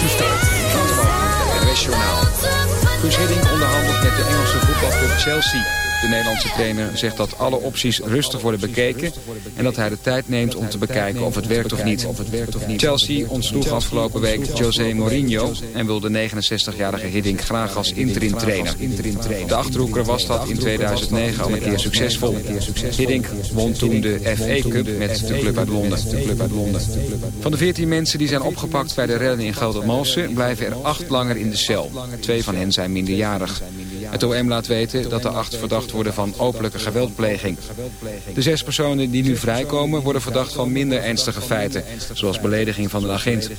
gestart. Het NOS Journaal. Onderhandelt met de Engelse voetbalclub Chelsea. De Nederlandse trainer zegt dat alle opties rustig worden bekeken... en dat hij de tijd neemt om te bekijken of het werkt of niet. Chelsea ontsloeg afgelopen week José Mourinho... en wil de 69-jarige Hiddink graag als interim trainer. De Achterhoeker was dat in 2009 al een keer succesvol. Hiddink won toen de FA Cup met de club uit Londen. Van de 14 mensen die zijn opgepakt bij de rellen in Geldermalsen... blijven er acht langer in de cel. Twee van hen zijn minderjarig. Het OM laat weten dat de acht verdacht worden van openlijke geweldpleging. De zes personen die nu vrijkomen worden verdacht van minder ernstige feiten, zoals belediging van een agent.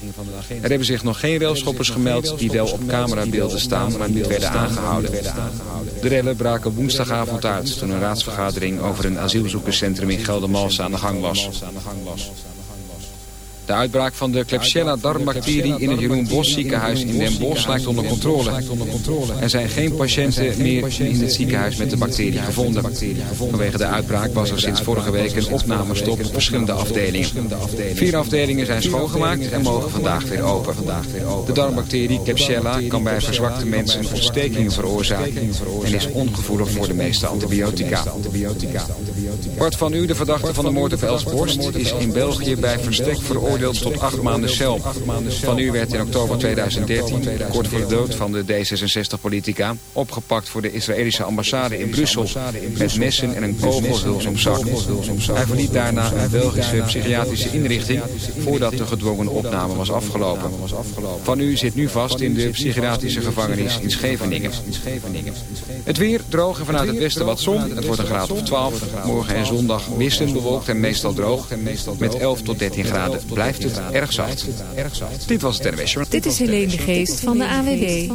Er hebben zich nog geen railschoppers gemeld die wel op camerabeelden staan, maar niet werden aangehouden. De rellen braken woensdagavond uit toen een raadsvergadering over een asielzoekerscentrum in Geldermalsen aan de gang was. De uitbraak van de Klebsiella darmbacterie in het Jeroen Bos ziekenhuis in Den Bosch lijkt onder controle. Er zijn geen patiënten meer in het ziekenhuis met de bacterie gevonden. Vanwege de uitbraak was er sinds vorige week een opnamestop op verschillende afdelingen. Vier afdelingen zijn schoongemaakt en mogen vandaag weer open. De darmbacterie Klebsiella kan bij verzwakte mensen ontstekingen veroorzaken en is ongevoelig voor de meeste antibiotica. Bart van U, de verdachte van de moord op Elsborst, is in België bij verstek veroordeeld tot acht maanden cel. Van u werd in oktober 2013, kort voor de dood van de D66-politica... opgepakt voor de Israëlische ambassade in Brussel... met messen en een kogelhuls. Hij verliet daarna een Belgische psychiatrische inrichting... voordat de gedwongen opname was afgelopen. Van u zit nu vast in de psychiatrische gevangenis in Scheveningen. Het weer droog en vanuit het westen wat zon. Het wordt een graad of 12. Morgen en zondag wisselend bewolkt en meestal droog. Met 11 tot 13 graden blijft het erg zacht. Dit was het NWS. Dit is Helene de Geest van de AWB.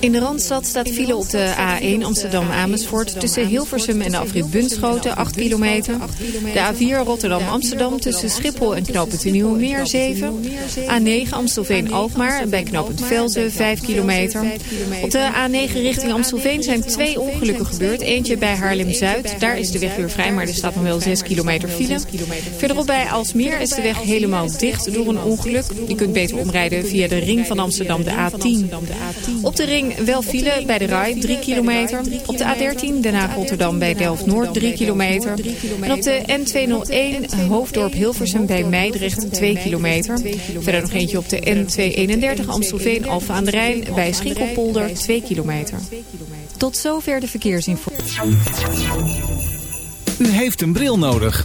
In de Randstad staat file op de A1 Amsterdam-Amersfoort... tussen Hilversum en de afrit Bunschoten, 8 kilometer. De A4 Rotterdam-Amsterdam tussen Schiphol en Knoopend Nieuwemeer, 7. A9 Amstelveen-Alkmaar bij Knoopend Velzen, 5 kilometer. Op de A9 richting Amstelveen zijn twee ongelukken gebeurd. Eentje bij Haarlem-Zuid. Daar is de weg weer vrij, maar er staat nog wel 6 kilometer file. Verderop bij Alsmeer is de weg helemaal dicht door een ongeluk. Je kunt beter omrijden via de ring van Amsterdam, de A10. Op de ring wel file bij de RAI, 3 kilometer. Op de A13 Den Haag-Rotterdam bij Delft-Noord, 3 kilometer. En op de N201 Hoofddorp Hilversum bij Meidrecht, 2 kilometer. Verder nog eentje op de N231 Amstelveen-Alphen aan de Rijn bij Schikkelpolder, 2 kilometer. Tot zover de verkeersinformatie. U heeft een bril nodig.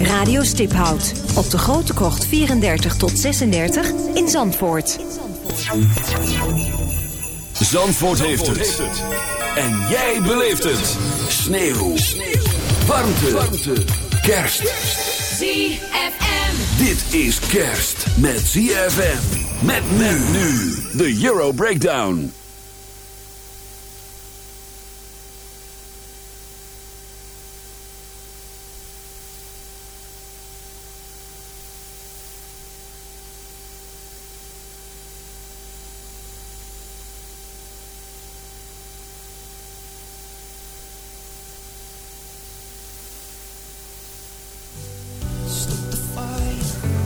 Radio Stiphout op de Grote Krocht 34 tot 36 in Zandvoort. Zandvoort heeft het. En jij beleeft het. Sneeuw. Warmte. Warmte. Kerst. ZFM. Dit is kerst met ZFM. Met men nu. De Euro Breakdown.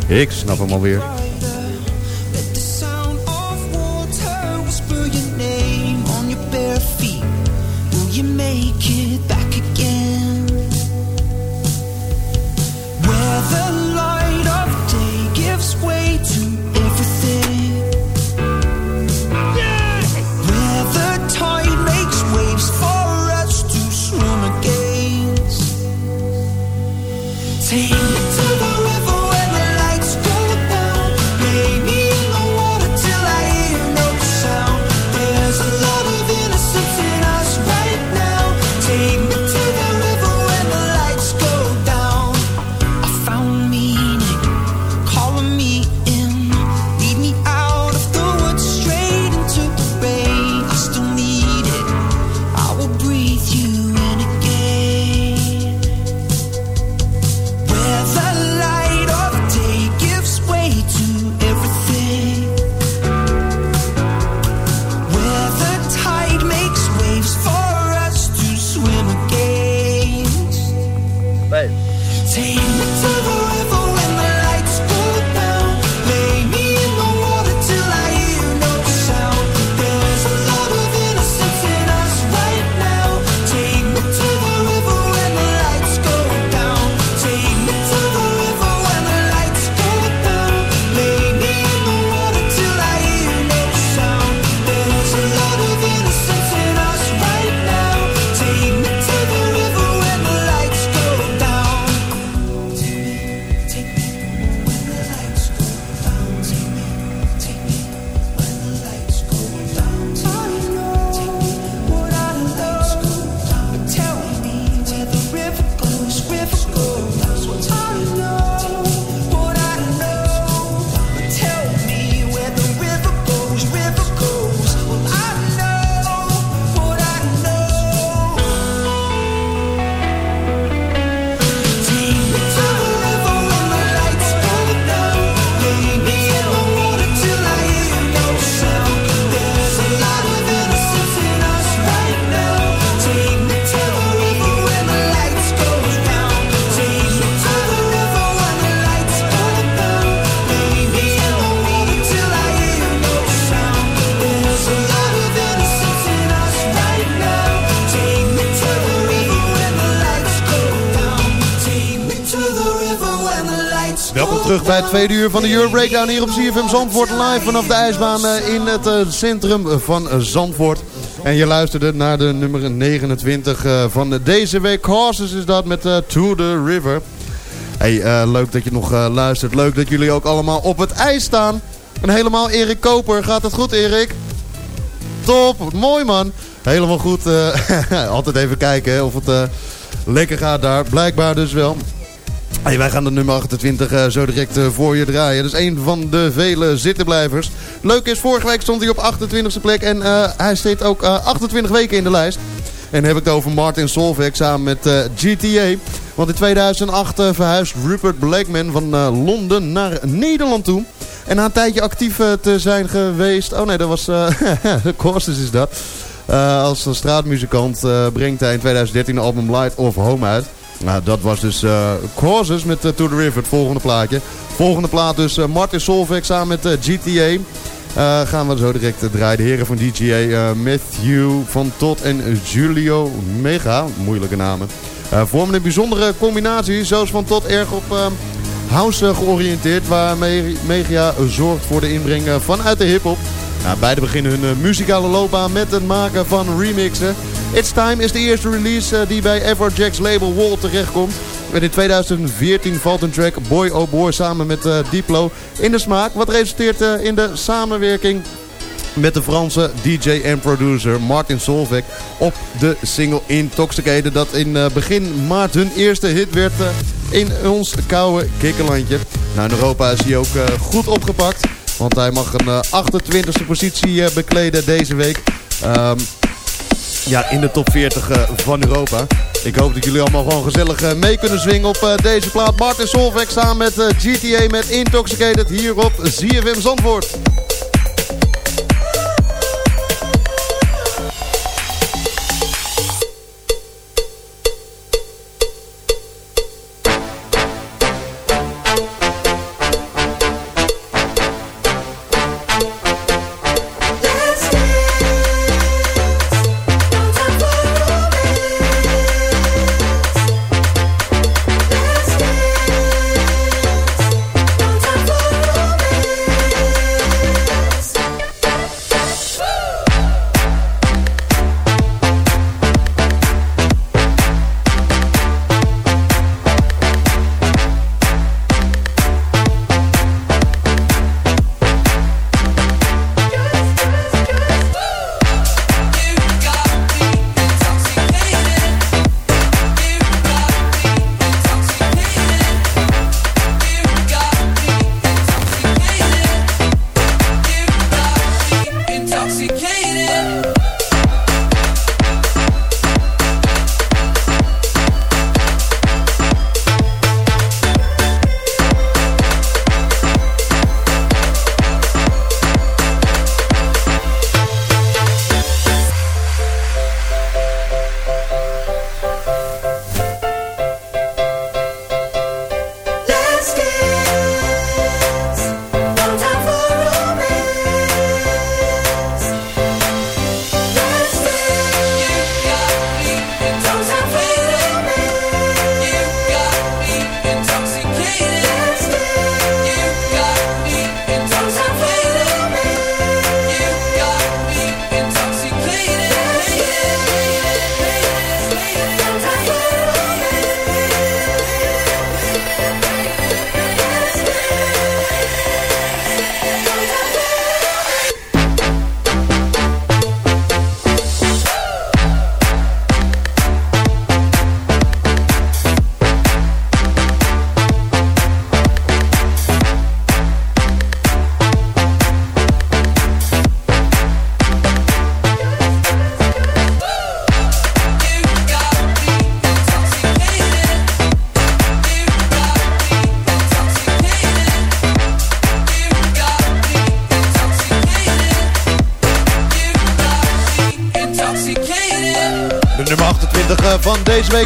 Ik snap hem alweer. Terug bij het tweede uur van de Euro Breakdown hier op CFM Zandvoort. Live vanaf de ijsbaan eh, in het eh, centrum van Zandvoort. En je luisterde naar de nummer 29 eh, van deze week. Causes is dat met To The River. Hey, leuk dat je nog luistert. Leuk dat jullie ook allemaal op het ijs staan. En helemaal Erik Koper. Gaat het goed Erik? Top, mooi man. Helemaal goed. altijd even kijken of het lekker gaat daar. Blijkbaar dus wel. Wij gaan de nummer 28 uh, eh, zo direct uh, voor je draaien. Dat is een van de vele zittenblijvers. Leuk is, vorige week stond hij op 28e plek. En uh, hij zit ook 28 weken in de lijst. En heb ik het over Martin Solveig samen met GTA. Want in 2008 verhuist Rupert Blackman van Londen naar Nederland toe. En na een tijdje actief te zijn geweest... Oh nee, dat was... Courses is dat. als straatmuzikant brengt hij in 2013 de album Light of Home uit. Nou, dat was dus uh, Causes met uh, To The River, het volgende plaatje. Volgende plaat dus uh, Martin Solveig samen met GTA. gaan we zo direct draaien. De heren van DGA, Matthew van Todd en Julio Mega, moeilijke namen. vormen een bijzondere combinatie, zoals van Todd erg op house georiënteerd. Waarmee Mega zorgt voor de inbreng vanuit de hiphop. Nou, beide beginnen hun muzikale loopbaan met het maken van remixen. It's Time is de eerste release uh, die bij Everjack's label Wall terechtkomt. En in 2014 valt een track Boy Oh Boy samen met uh, Diplo in de smaak. Wat resulteert uh, in de samenwerking met de Franse DJ en producer Martin Solveig op de single Intoxicated. Dat in begin maart hun eerste hit werd in ons koude kikkerlandje. Nou, in Europa is hij ook goed opgepakt. Want hij mag een 28e positie bekleden deze week. Um, ja, in de top 40 uh, van Europa. Ik hoop dat jullie allemaal gewoon gezellig uh, mee kunnen zwingen op uh, deze plaat. Martin Solveig samen met GTA met Intoxicated hier op ZFM Zandvoort.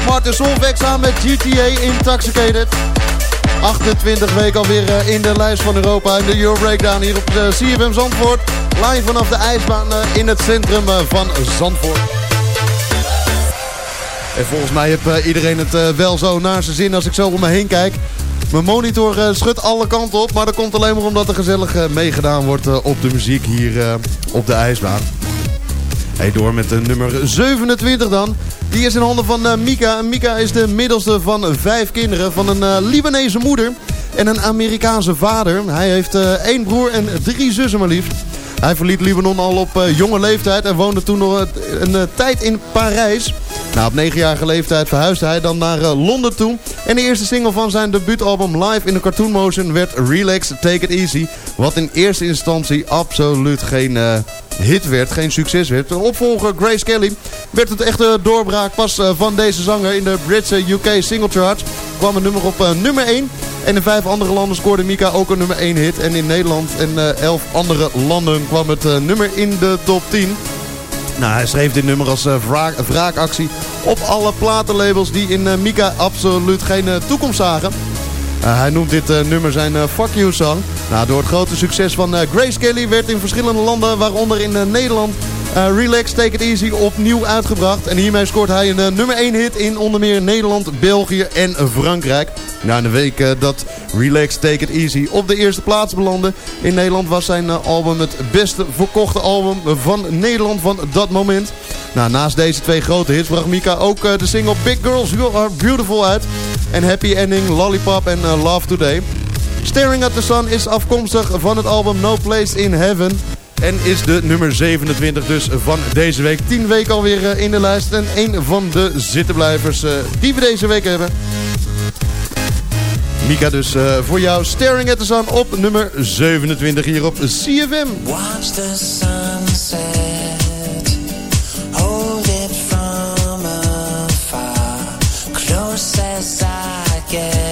Martin Solveig samen met GTA Intoxicated. 28 weken alweer in de lijst van Europa. In de Euro Breakdown hier op de CFM Zandvoort. Live vanaf de ijsbaan in het centrum van Zandvoort. En volgens mij heeft iedereen het wel zo naar zijn zin als ik zo om me heen kijk. Mijn monitor schudt alle kanten op. Maar dat komt alleen maar omdat er gezellig meegedaan wordt op de muziek hier op de ijsbaan. Hey, door met nummer 27 dan. Die is in handen van Mika. Mika is de middelste van vijf kinderen. Van een Libanese moeder en een Amerikaanse vader. Hij heeft één broer en drie zussen maar liefst. Hij verliet Libanon al op jonge leeftijd en woonde toen nog een tijd in Parijs. Nou, op negenjarige leeftijd verhuisde hij dan naar Londen toe. En de eerste single van zijn debuutalbum Live in the Cartoon Motion werd Relax, Take It Easy. Wat in eerste instantie absoluut geen uh, hit werd, geen succes werd. De opvolger Grace Kelly werd het echte doorbraak pas uh, van deze zanger in de Britse UK single charts. Kwam een nummer op nummer 1. En in vijf andere landen scoorde Mika ook een nummer 1 hit. En in Nederland en elf andere landen kwam het nummer in de top 10. Nou, hij schreef dit nummer als uh, wraak, wraakactie op alle platenlabels die in uh, Mika absoluut geen uh, toekomst zagen. Hij noemt dit nummer zijn Fuck You song. Nou, door het grote succes van Grace Kelly werd in verschillende landen, waaronder in Nederland, Relax Take It Easy opnieuw uitgebracht. En hiermee scoort hij een nummer 1 hit in onder meer Nederland, België en Frankrijk. Na een week dat Relax Take It Easy op de eerste plaats belandde. In Nederland was zijn album het beste verkochte album van Nederland van dat moment. Nou, naast deze twee grote hits bracht Mika ook de single Big Girls You Are Beautiful uit. En Happy Ending, Lollipop en Love Today. Staring at the Sun is afkomstig van het album No Place in Heaven. En is de nummer 27 dus van deze week. 10 weken alweer in de lijst. En een van de zittenblijvers die we deze week hebben. Mika dus voor jou Staring at the Sun op nummer 27 hier op CFM. Watch the sunset, get.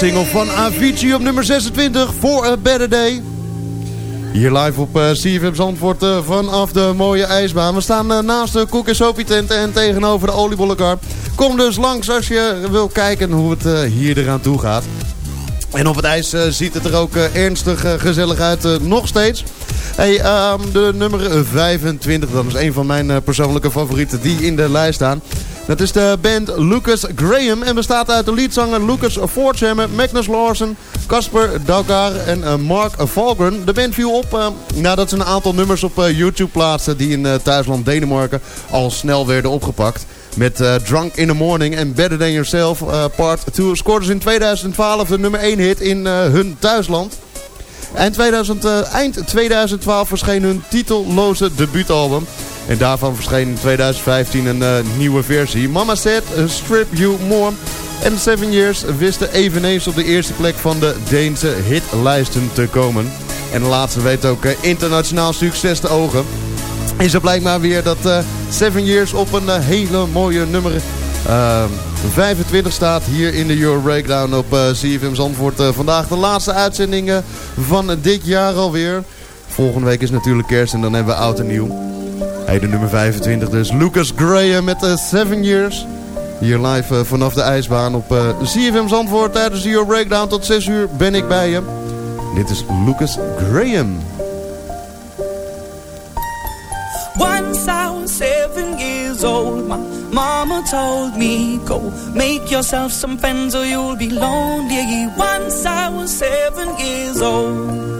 Single van Avicii op nummer 26 voor A Better Day. Hier live op eh, CFM Zandvoort eh, vanaf de mooie ijsbaan. We staan eh, naast de Koek en tent en tegenover de oliebollenkar. Kom dus langs als je wil kijken hoe het hier eraan toe gaat. En op het ijs ziet het er ook ernstig gezellig uit, nog steeds. Hey, ehm, de nummer 25, dat is een van mijn persoonlijke favorieten die in de lijst staan. Dat is de band Lucas Graham en bestaat uit de leadzanger Lucas Forthammer, Magnus Larsen, Casper Dagar en eh, Mark Valgren. De band viel op eh, nadat ze een aantal nummers op eh, YouTube plaatsten die in thuisland Denemarken al snel werden opgepakt. Met Drunk in the Morning en Better Than Yourself Part 2 scoorden ze in 2012 de nummer 1 hit in hun thuisland. Eind, 2000, eh, eind 2012 verscheen hun titelloze debuutalbum. En daarvan verscheen in 2015 een eh, nieuwe versie. Mama Said, Strip You More. En Seven Years wisten eveneens op de eerste plek van de Deense hitlijsten te komen. En de laatste weet ook eh, internationaal succes te ogen. En zo blijkt maar weer dat eh, Seven Years op een hele mooie nummer eh, 25 staat hier in de Euro Breakdown op CFM Zandvoort. Vandaag de laatste uitzending eh, van dit jaar alweer. Volgende week is natuurlijk kerst en dan hebben we oud en nieuw. Hey, de nummer 25 dus. Lucas Graham met uh, Seven Years. Hier live eh, vanaf de ijsbaan op uh, CFM Zandvoort. Tijdens de Euro Breakdown tot 6 uur ben ik bij je. Dit is Lucas Graham. Once I was seven years old, my mama told me, Go make yourself some friends or you'll be lonely. Once I was seven years old.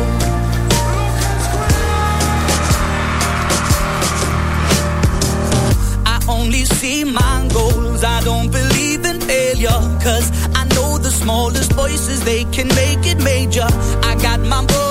Only see my goals. I don't believe in failure. Cause I know the smallest voices, they can make it major. I got my boys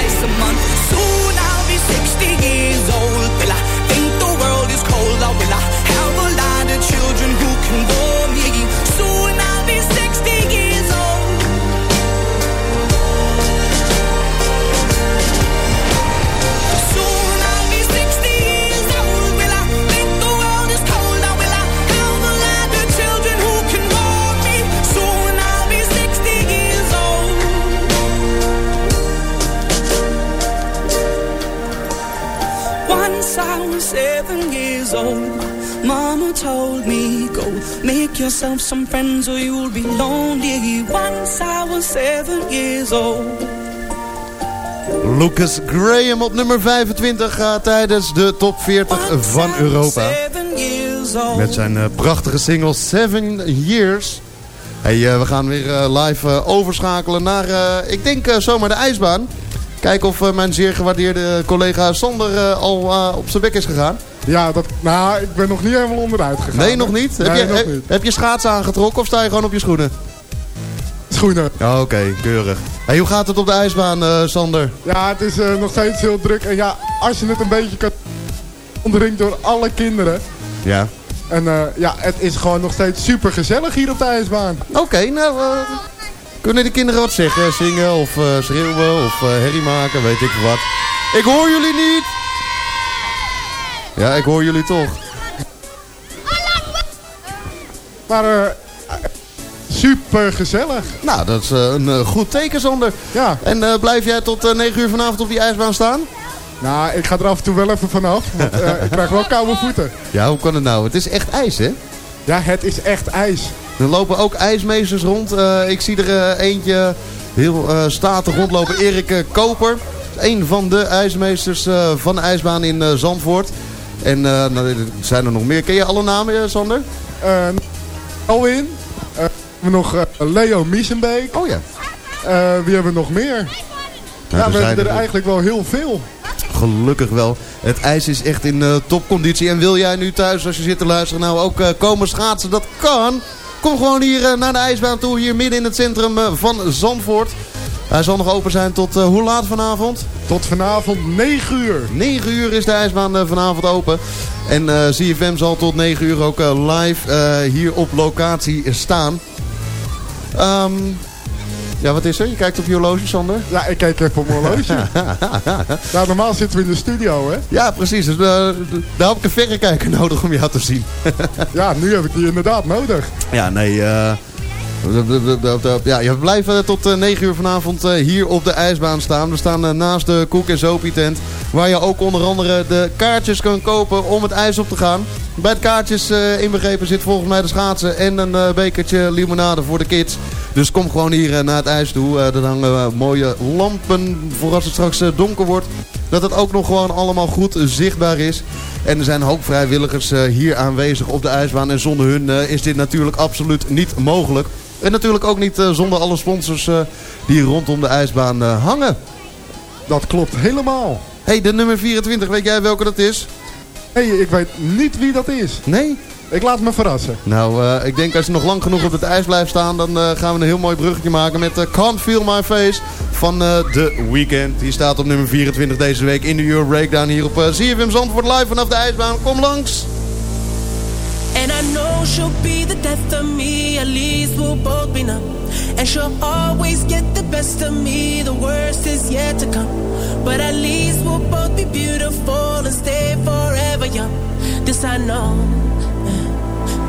mama told me, Go make yourself some friends or you'll be lonely. Once I was seven years old. Lucas Graham op nummer 25 gaat tijdens de top 40 van Europa. Met zijn eh, prachtige single Seven Years. Hey, eh, we gaan weer eh, live eh, overschakelen naar, eh, ik denk eh, zomaar de ijsbaan. Kijken of eh, mijn zeer gewaardeerde collega Sander eh, al eh, op zijn bek is gegaan. Ja, dat, nou, ik ben nog niet helemaal onderuit gegaan. Nee, nog niet? heb, je, nog heb, niet. heb je schaatsen aangetrokken of sta je gewoon op je schoenen? Schoenen. Ja, Oké, keurig. Hey, hoe gaat het op de ijsbaan, Sander? Ja, het is nog steeds heel druk. En ja, als je het een beetje kan omringd door alle kinderen. Ja. En ja, het is gewoon nog steeds super gezellig hier op de ijsbaan. Oké, nou... kunnen de kinderen wat zeggen? Zingen of eh, schreeuwen of eh, herrie maken, weet ik wat. Ik hoor jullie niet! Ja, ik hoor jullie toch. Maar eh, super gezellig. Nou, dat is een goed teken, Sander. Ja. En blijf jij tot eh, 9 uur vanavond op die ijsbaan staan? Nou, ik ga er af en toe wel even vanaf. Want ik krijg wel koude voeten. Ja, hoe kan het nou? Het is echt ijs, hè? Ja, het is echt ijs. Er lopen ook ijsmeesters rond. Eh, ik zie er eh, eentje heel eh, statig rondlopen. Erik Koper. Een van de ijsmeesters van de ijsbaan in Zandvoort. En nou, er zijn er nog meer. Ken je alle namen, Sander? Alwin. Eh, we hebben nog Leo Miesenbeek. Oh ja. Wie hebben we nog meer? Nou, ja, we hebben er er- eigenlijk wel heel veel. Gelukkig wel. Het ijs is echt in topconditie. En wil jij nu thuis, als je zit te luisteren, nou ook komen schaatsen? Dat kan. Kom gewoon hier eh, naar de ijsbaan toe, hier midden in het centrum eh, van Zandvoort. Hij zal nog open zijn tot eh, hoe laat vanavond? Tot vanavond 9 uur. 9 uur is de ijsbaan vanavond open. En CFM zal tot 9 uur ook live hier op locatie staan. Ehm, ja, wat is er? Je kijkt op je horloge, Sander? Ja, ik kijk even op mijn horloge. ja, normaal zitten we in de studio, hè? Ja, precies. Dus, eh, daar heb ik een verrekijker nodig om jou te zien. ja, nu heb ik die inderdaad nodig. Ja, nee. eh, d- ja, je blijft eh, tot eh, 9 uur vanavond eh, hier op de ijsbaan staan. We staan eh, naast de Koek en Zopie tent. Waar je ook onder andere de kaartjes kan kopen om het ijs op te gaan. Bij de kaartjes eh, inbegrepen zit volgens mij de schaatsen en een eh, bekertje limonade voor de kids. Dus kom gewoon hier eh, naar het ijs toe. Eh, er hangen eh, mooie lampen voor als het straks donker wordt. Dat het ook nog gewoon allemaal goed zichtbaar is. En er zijn een hoop vrijwilligers hier aanwezig op de ijsbaan. En zonder hun is dit natuurlijk absoluut niet mogelijk. En natuurlijk ook niet zonder alle sponsors die rondom de ijsbaan hangen. Dat klopt helemaal. hey, de nummer 24, weet jij welke dat is? Hé, hey, ik weet niet wie dat is. Nee? Ik laat me verrassen. Nou, eh, ik denk als je nog lang genoeg op het ijs blijft staan... dan eh, gaan we een heel mooi bruggetje maken met eh, Can't Feel My Face van eh The Weeknd. Die staat op nummer 24 deze week in de Euro Breakdown hier op uh, ZFM Zandvoort live vanaf de ijsbaan. Kom langs! And I know she'll be the death of me, at least we'll both be numb. And she'll always get the best of me, the worst is yet to come. But at least we'll both be beautiful and stay forever young. This I know,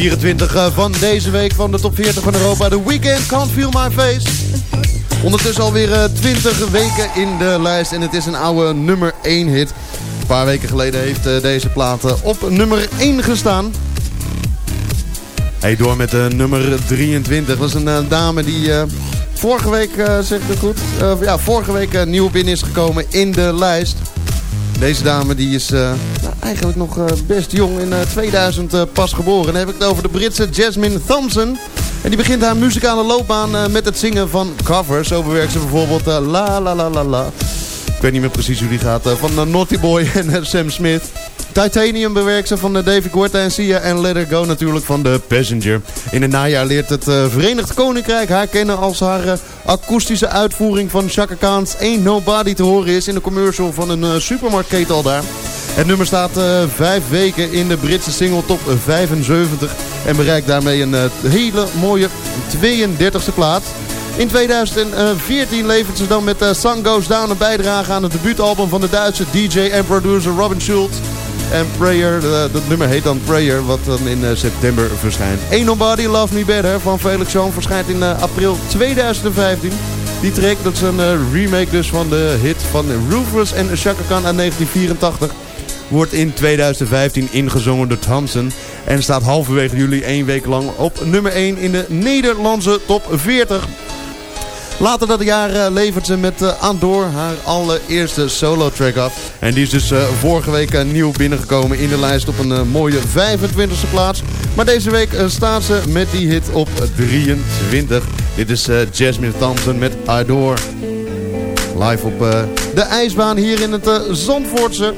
24 eh, van deze week van de top 40 van Europa. The Weeknd, Can't Feel My Face. Ondertussen alweer eh, 20 weken in de lijst. En het is een oude nummer 1 hit. Een paar weken geleden heeft eh, deze plaat eh, op nummer 1 gestaan. Hey, door met nummer 23. Dat is een eh, dame die eh, vorige week, eh zeg ik het goed? Eh, ja, vorige week eh, nieuw binnen is gekomen in de lijst. Deze dame die is eh, eigenlijk nog eh, best jong. In eh, 2000 eh, pas geboren. Dan heb ik het over de Britse Jasmine Thompson. En die begint haar muzikale loopbaan eh, met het zingen van covers. Zo bewerkt ze bijvoorbeeld eh, La La La La La. Ik weet niet meer precies hoe die gaat. eh, van eh, Naughty Boy en eh, Sam Smith. Titanium bewerkt ze van eh, David Guetta en Sia. En Let It Go natuurlijk van The Passenger. In het najaar leert het eh, Verenigd Koninkrijk haar kennen als haar eh, akoestische uitvoering van Chaka Khan's Ain't Nobody te horen is in de commercial van een supermarktketen al daar. Het nummer staat uh, vijf weken in de Britse single top 75 en bereikt daarmee een uh, hele mooie 32e plaats. In 2014 levert ze dan met uh, Sun Goes Down een bijdrage aan het debuutalbum van de Duitse DJ en producer Robin Schulz. En Prayer, dat nummer heet dan Prayer, wat dan in september verschijnt. Ain't Nobody Love Me Better van Felix Jean verschijnt in april 2015. Die track, dat is een remake dus van de hit van Rufus en Chaka Khan uit 1984. Wordt in 2015 ingezongen door Thompson. En staat halverwege juli één week lang op nummer 1 in de Nederlandse top 40. Later dat jaar uh, levert ze met uh, Andor haar allereerste solo track af. En die is dus uh, vorige week nieuw binnengekomen in de lijst op een mooie 25e plaats. Maar deze week staat ze met die hit op 23. Dit is Jasmine Thompson met Adore. Live op de ijsbaan hier in het Zandvoortse.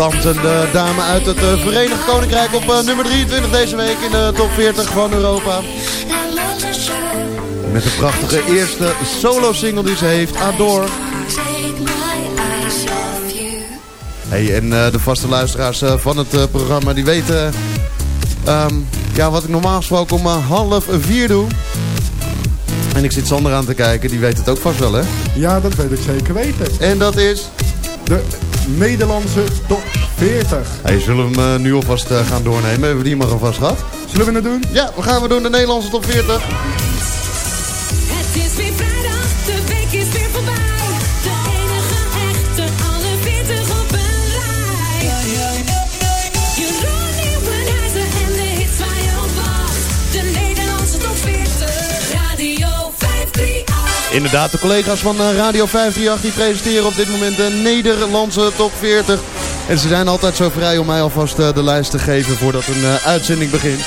Thompson, de dame uit het uh, Verenigd Koninkrijk op uh, nummer 23 deze week in de top 40 van Europa. Met de prachtige eerste solo single die ze heeft, Adore. Hey, en uh, de vaste luisteraars van het programma die weten um, ja, wat ik normaal gesproken om half vier doe. En ik zit Sander aan te kijken, die weet het ook vast wel hè? Ja, dat weet ik zeker weten. En dat is? De Nederlandse top 40. Hey, zullen we hem nu alvast gaan doornemen? Hebben we die maar alvast gehad? Zullen we het doen? Ja, we gaan we doen de Nederlandse top 40. Inderdaad, de collega's van eh, Radio 538 die presenteren op dit moment de Nederlandse top 40. En ze zijn altijd zo vrij om mij alvast eh, de lijst te geven voordat een eh, uitzending begint.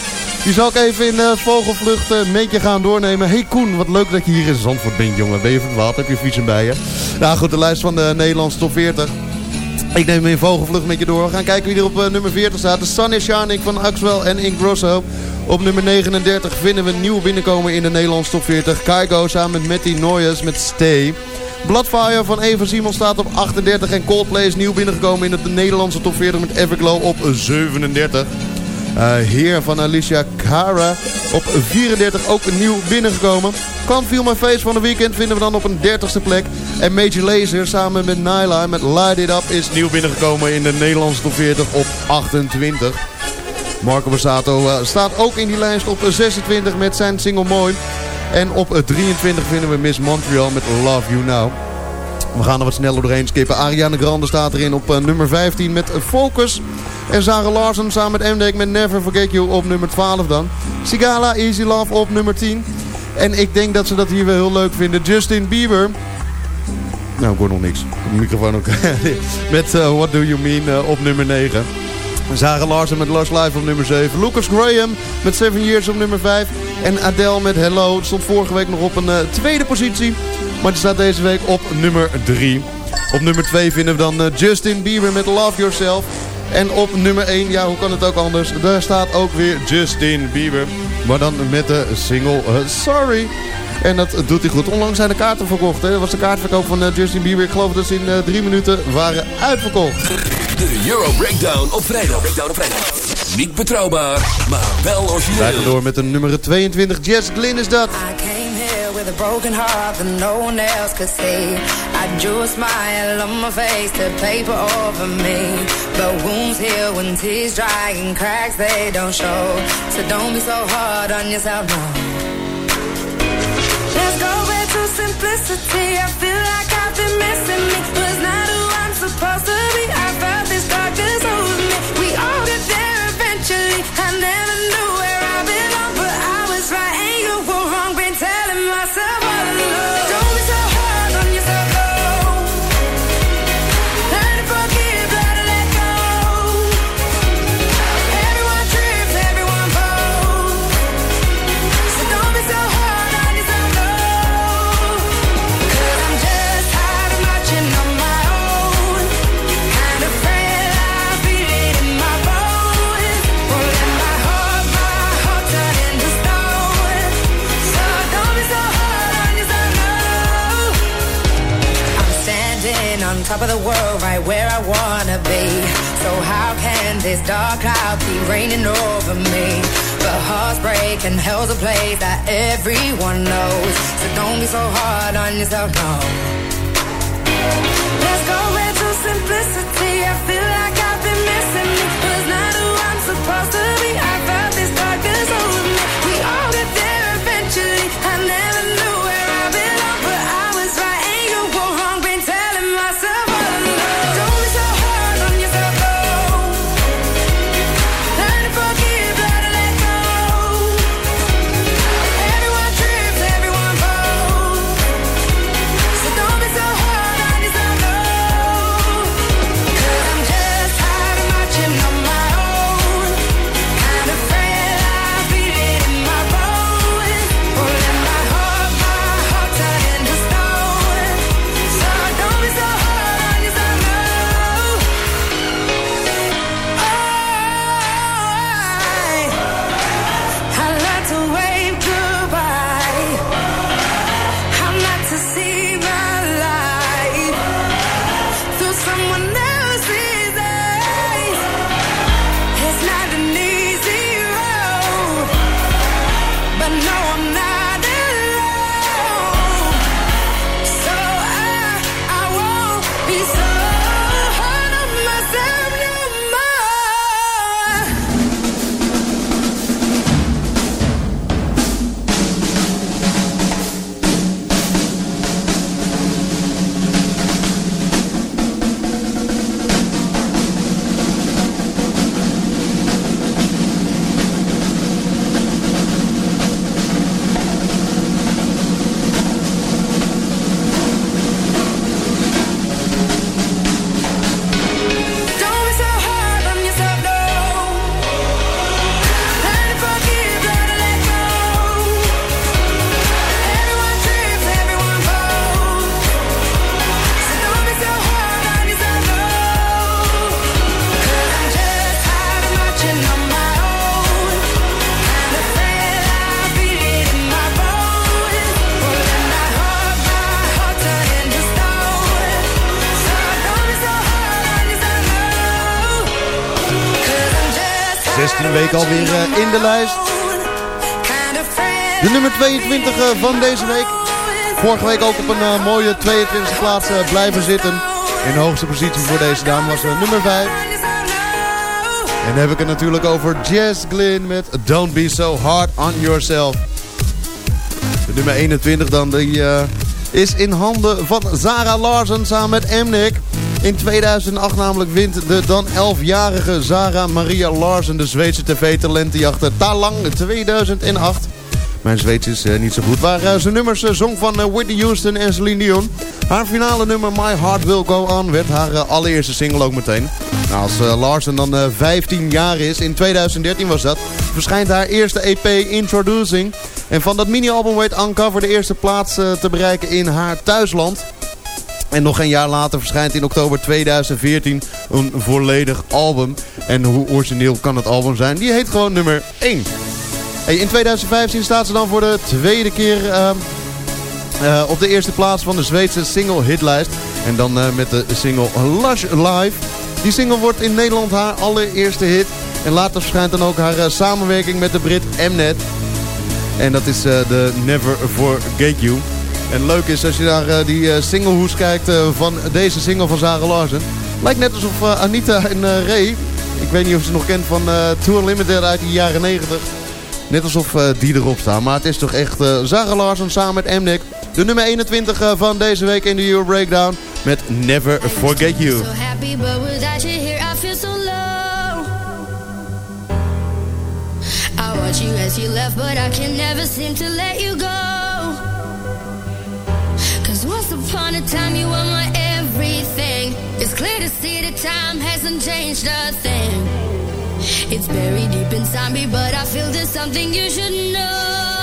Die zal ik even in vogelvlucht eh, met je gaan doornemen. Hey Koen, wat leuk dat je hier in Zandvoort bent, jongen. Ben je verdwaald? Heb je fietsen bij je? Nou goed, de lijst van de Nederlandse top 40. Ik neem in vogelvlucht met je door. We gaan kijken wie er op eh, nummer 40 staat. De Sun is Shining van Axwell en Ingrosso. Op nummer 39 vinden we nieuw binnenkomen in de Nederlandse top 40. Kaigo samen met Matty Noyes met Stay. Bloodfire van Eva Simon staat op 38 en Coldplay is nieuw binnengekomen in de Nederlandse top 40 met Everglow op 37. Eh, Heer van Alicia Cara op 34 ook nieuw binnengekomen. Can't Feel My Face van de weekend vinden we dan op een 30ste plek. En Major Lazer samen met Nyla met Light It Up is nieuw binnengekomen in de Nederlandse top 40 op 28. Marco Borsato eh, staat ook in die lijst op 26 met zijn single Mooi. En op 23 vinden we Miss Montreal met Love You Now. We gaan er wat sneller doorheen skippen. Ariana Grande staat erin op eh, nummer 15 met Focus. En Sarah Larsen samen met Mdek met Never Forget You op nummer 12 dan. Sigala Easy Love op nummer 10. En ik denk dat ze dat hier wel heel leuk vinden. Justin Bieber. Nou, ik hoor nog niks. De microfoon ook. met eh, What Do You Mean eh, op nummer 9. Sarah Larsen met Last Life op nummer 7. Lucas Graham met 7 Years op nummer 5. En Adele met Hello. Stond vorige week nog op een eh, tweede positie. Maar die staat deze week op nummer 3. Op nummer 2 vinden we dan Justin Bieber met Love Yourself. En op nummer 1, ja hoe kan het ook anders, daar staat ook weer Justin Bieber. Maar dan met de single eh, Sorry. En dat doet hij goed. Onlangs zijn de kaarten verkocht. Hè. Dat was de kaartverkoop van eh, Justin Bieber. Ik geloof dat ze in eh, drie minuten waren uitverkocht. De Euro Breakdown op vrijdag. Breakdown op vrijdag. Niet betrouwbaar, maar wel Wij gaan origineel. door met de nummer 22. Jess Glynn is dat. I came here with a broken heart that no one else could see. I drew a smile on my face to paper over me. But wounds heal when tears dry and cracks they don't show. So don't be so hard on yourself, no. Let's go back to simplicity. I feel like I've been missing me. Was not who I'm supposed to be. I felt this darkness over me. We all get there eventually. I never this dark cloud be raining over me? But hearts break and hell's a place that everyone knows. So don't be so hard on yourself, no. Let's go back to simplicity. I feel like I've been missing me. Was not who I'm supposed to be. 16 weken alweer eh, in de lijst. De nummer 22 eh, van deze week. Vorige week ook op een eh, mooie 22e plaats blijven zitten. In de hoogste positie voor deze dame was nummer 5. En dan heb ik het natuurlijk over Jess Glynn met Don't Be So Hard On Yourself. De nummer 21 dan, die is in handen van Zara Larsen samen met Emnick. In 2008 namelijk wint de dan 11-jarige Zara Maria Larsen de Zweedse tv-talentenjacht Talang 2008. Mijn Zweeds is eh, niet zo goed. Waar eh, zijn nummers eh, zong van Whitney Houston en Celine Dion. Haar finale nummer My Heart Will Go On werd haar allereerste single ook meteen. Nou, als Larsen dan eh, 15 jaar is, in 2013 was dat, verschijnt haar eerste EP Introducing. En van dat mini-album weet Uncover de eerste plaats te bereiken in haar thuisland. En nog een jaar later verschijnt in oktober 2014 een volledig album. En hoe origineel kan het album zijn? Die heet gewoon nummer 1. Hey, in 2015 staat ze dan voor de tweede keer ehm, eh, op de eerste plaats van de Zweedse single hitlijst. En dan eh, met de single Lush Live. Die single wordt in Nederland haar allereerste hit. En later verschijnt dan ook haar eh, samenwerking met de Brit Mnet. En dat is de Never Forget You. En leuk is als je naar eh, die eh, singlehoes kijkt eh, van deze single van Zara Larsen. Lijkt net alsof Anita en Ray, ik weet niet of ze nog kent van Tour Limited uit de jaren 90. Net alsof die erop staan. Maar het is toch echt Zara Larsen samen met Mnek. De nummer 21 eh, van deze week in de Euro Breakdown met Never Forget You. I you as you left, but I can never seem to let you go. Upon a time, you were my everything. It's clear to see that time hasn't changed a thing. It's buried deep inside me, but I feel there's something you should know.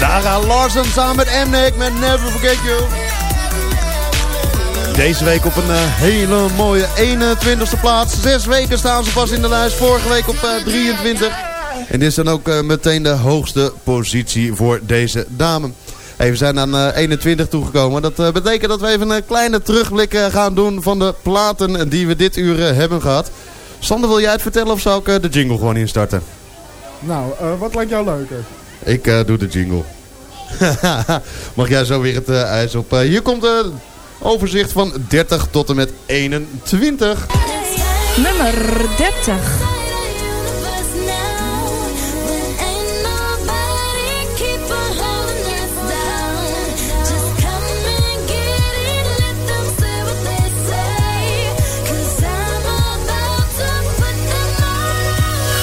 Dara Larsen samen met Mnek met Never Forget You. Deze week op een eh, hele mooie 21ste plaats. Zes weken staan ze pas in de lijst. Vorige week op eh, 23. En dit is dan ook eh, meteen de hoogste positie voor deze dame. Hey, we zijn aan eh, 21 toegekomen. Dat eh, betekent dat we even een kleine terugblik eh, gaan doen van de platen die we dit uur eh, hebben gehad. Sander, wil jij het vertellen of zou ik eh, de jingle gewoon instarten? Nou, eh, wat lijkt jou leuker? Ik eh, doe de jingle. Mag jij zo weer het eh, ijs op. Eh, hier komt het overzicht van 30 tot en met 21. Nummer 30.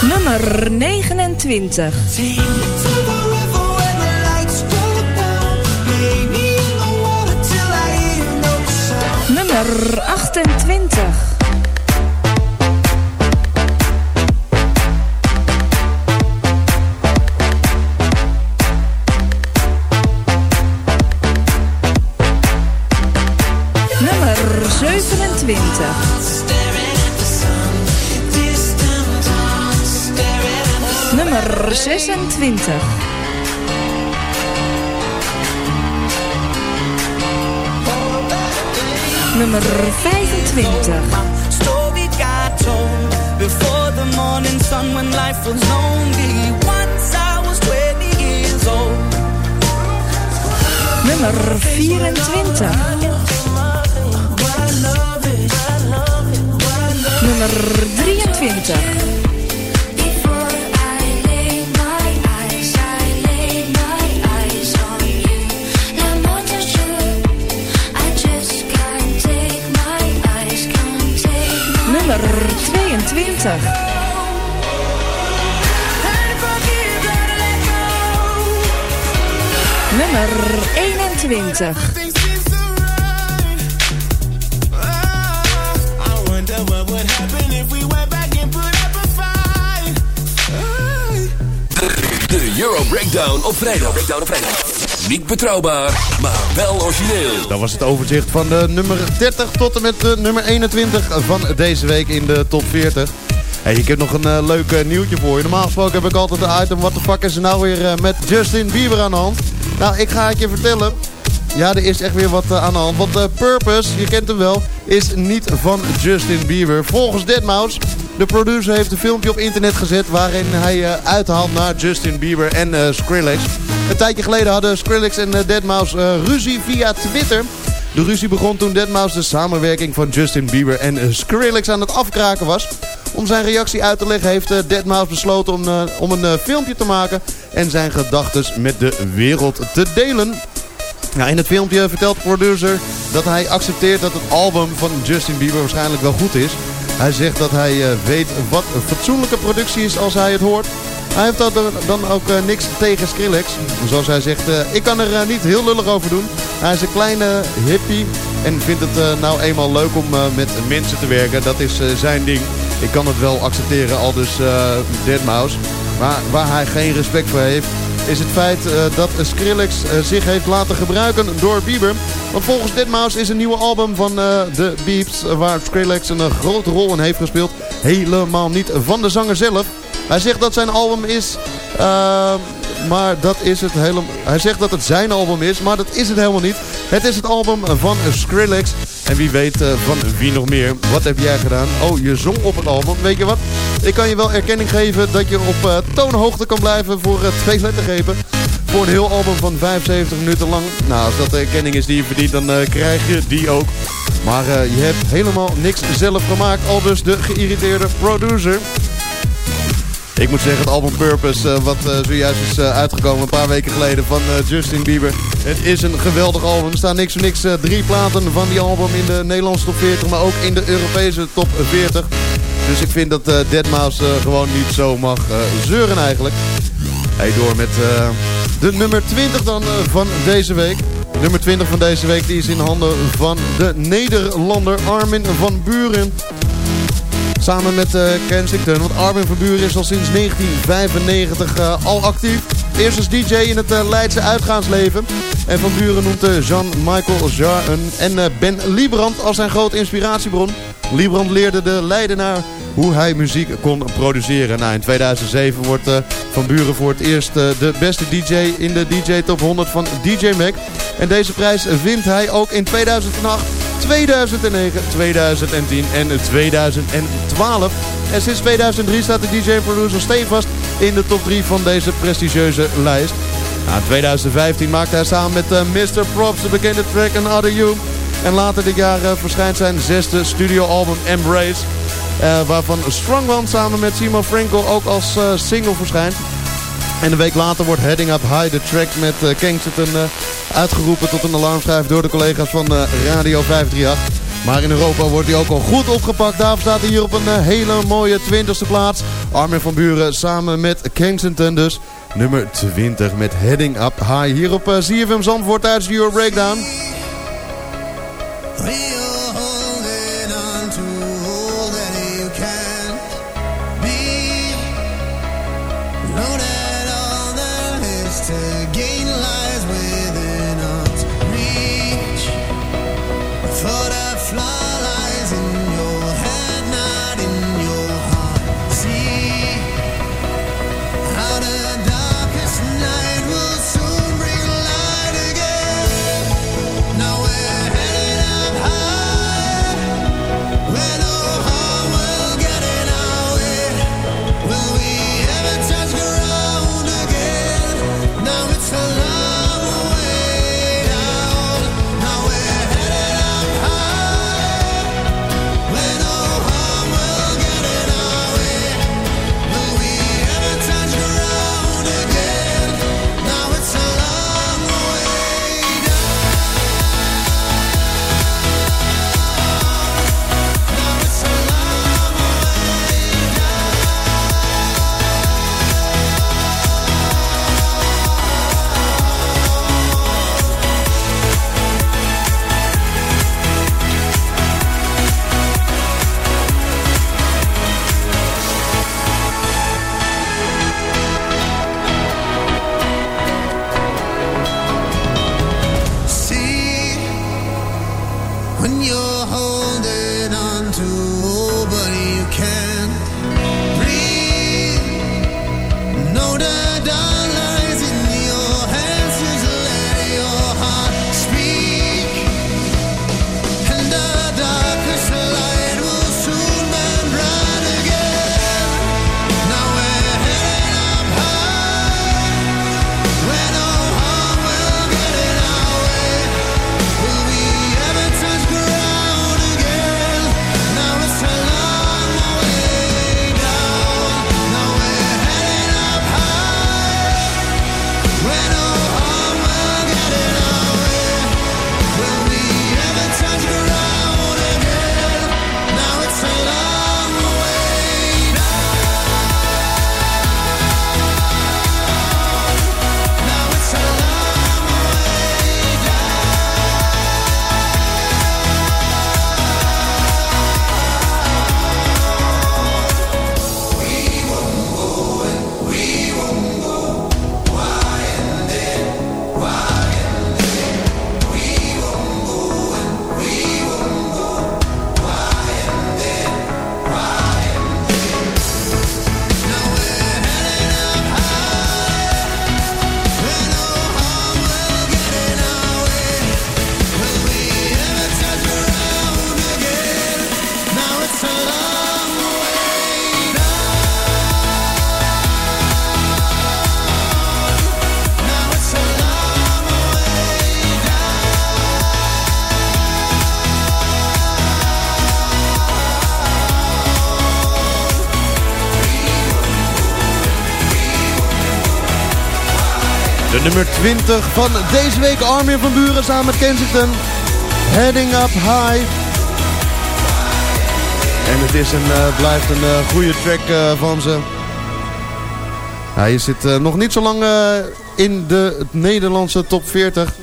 Nummer 29. 28. Nummer 27. Nummer 26. Nummer 25. Story got told before the morning sun when life was lonely. Once I was 20 years old. Nummer 24. Nummer 23. 21. De Euro Breakdown op vrijdag. Breakdown op vrijdag. Niet betrouwbaar, maar wel origineel. Dat was het overzicht van de nummer 30 tot en met de nummer 21 van deze week in de top 40. Hey, ik heb nog een eh, leuk eh, nieuwtje voor je. Normaal gesproken heb ik altijd de item... What the fuck is er nou weer eh, met Justin Bieber aan de hand? Nou, ik ga het je vertellen. Ja, er is echt weer wat eh, aan de hand. Want eh, Purpose, je kent hem wel, is niet van Justin Bieber. Volgens Deadmau5, de producer heeft een filmpje op internet gezet... waarin hij eh, uithaalt naar Justin Bieber en Skrillex. Een tijdje geleden hadden Skrillex en uh, Deadmau5 eh, ruzie via Twitter... De ruzie begon toen Deadmau5 de samenwerking van Justin Bieber en Skrillex aan het afkraken was. Om zijn reactie uit te leggen heeft eh, Deadmau5 besloten om, eh, om een eh, filmpje te maken en zijn gedachten met de wereld te delen. Nou, in het filmpje vertelt de producer dat hij accepteert dat het album van Justin Bieber waarschijnlijk wel goed is. Hij zegt dat hij weet wat een fatsoenlijke productie is als hij het hoort. Hij heeft dan ook niks tegen Skrillex. Zoals hij zegt, ik kan er niet heel lullig over doen. Hij is een kleine hippie en vindt het nou eenmaal leuk om met mensen te werken. Dat is zijn ding. Ik kan het wel accepteren, al dus eh Deadmau5. Maar waar hij geen respect voor heeft, is het feit eh, dat Skrillex eh, zich heeft laten gebruiken door Bieber. Want volgens Deadmau5 is een nieuwe album van de Beeps, waar Skrillex een grote rol in heeft gespeeld, helemaal niet van de zanger zelf. Hij zegt dat zijn album is, maar dat is het helemaal... Hij zegt dat het zijn album is, maar dat is het helemaal niet. Het is het album van Skrillex. En wie weet eh, van wie nog meer. Wat heb jij gedaan? Oh, je zong op het album. Weet je wat? Ik kan je wel erkenning geven dat je op uh, toonhoogte kan blijven voor uh, twee lettergrepen. Voor een heel album van 75 minuten lang. Nou, als dat de erkenning is die je verdient, dan krijg je die ook. Maar je hebt helemaal niks zelf gemaakt. Al dus de geïrriteerde producer. Ik moet zeggen, het album Purpose, uh, wat uh, zojuist is uh, uitgekomen een paar weken geleden van Justin Bieber. Het is een geweldig album. Er staan niks voor niks drie platen van die album in de Nederlandse top 40, maar ook in de Europese top 40. Dus ik vind dat Deadmau5 gewoon niet zo mag zeuren eigenlijk. Hey, door met de nummer 20 dan van deze week. Nummer 20 van deze week die is in handen van de Nederlander Armin van Buren. Samen met uh, Kensington. Want Armin van Buren is al sinds 1995 uh, al actief. Eerst als DJ in het eh, Leidse uitgaansleven. En Van Buren noemt eh, Jean-Michael Jarre en eh, Ben Liebrand als zijn grote inspiratiebron. Liebrand leerde de Leidenaar hoe hij muziek kon produceren. Nou, in 2007 wordt eh, Van Buren voor het eerst eh, de beste DJ in de DJ Top 100 van DJ Mac. En deze prijs wint hij ook in 2008, 2009, 2010 en 2012. En sinds 2003 staat de DJ producer stevast in de top 3 van deze prestigieuze lijst. Nou, in 2015 maakte hij samen met eh, Mr. Props de bekende track Another You. En later dit jaar eh, verschijnt zijn zesde studioalbum Embrace. eh, waarvan Strong One samen met Simo Frankel ook als single verschijnt. En een week later wordt Heading Up High, de track met Kensington, uitgeroepen tot een alarmschijf door de collega's van eh, Radio 538. Maar in Europa wordt hij ook al goed opgepakt. Daarvoor staat hij hier op een eh, hele mooie 20ste plaats. Armin van Buren samen met Kensington dus. Nummer 20 met Heading Up High. Hier op eh, ZFM Zandvoort tijdens de Euro Breakdown. Nummer 20 van deze week Armin van Buren samen met Kensington. Heading Up High. En het is een, eh, blijft een eh, goede track eh, van ze. Hij zit nog niet zo lang in de Nederlandse top 40.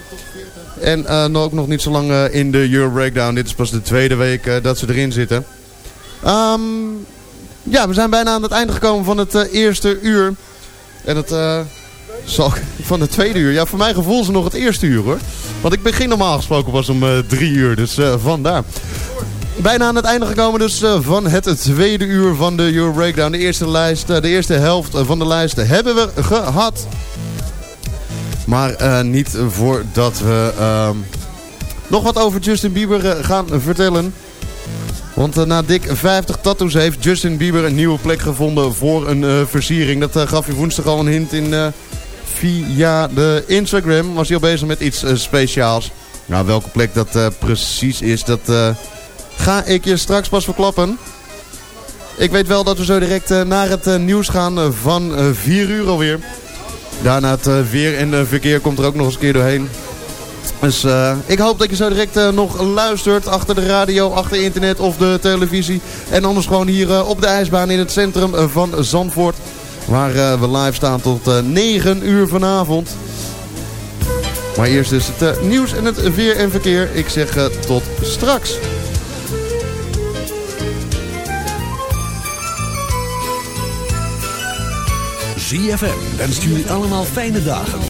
En ook nog niet zo lang in de Euro Breakdown. Dit is pas de tweede week dat ze erin zitten. Ehm, ja, we zijn bijna aan het einde gekomen van het eerste uur. En het... Zal van de tweede uur? Ja, voor mijn gevoel is het nog het eerste uur hoor. Want ik begin normaal gesproken pas om eh, drie uur, dus eh, vandaar. Bijna aan het einde gekomen dus eh, van het tweede uur van de Euro Breakdown. De eerste, lijst, de eerste helft van de lijst hebben we gehad. Maar niet voordat we ehm, nog wat over Justin Bieber gaan vertellen. Want na dik 50 tattoos heeft Justin Bieber een nieuwe plek gevonden voor een versiering. Dat gaf hij woensdag al een hint in via de Instagram. Was hij al bezig met iets eh, speciaals. Nou, welke plek dat eh, precies is, dat eh, ga ik je straks pas verklappen. Ik weet wel dat we zo direct naar het nieuws gaan van eh 4 uur alweer. Daarna het weer en eh, verkeer komt er ook nog eens een keer doorheen. Dus ik hoop dat je zo direct nog luistert achter de radio, achter internet of de televisie. En anders gewoon hier op de ijsbaan in het centrum van Zandvoort. Waar eh, we live staan tot eh 9 uur vanavond. Maar eerst dus het eh, nieuws en het weer en verkeer. Ik zeg eh, tot straks. ZFM wenst jullie allemaal fijne dagen.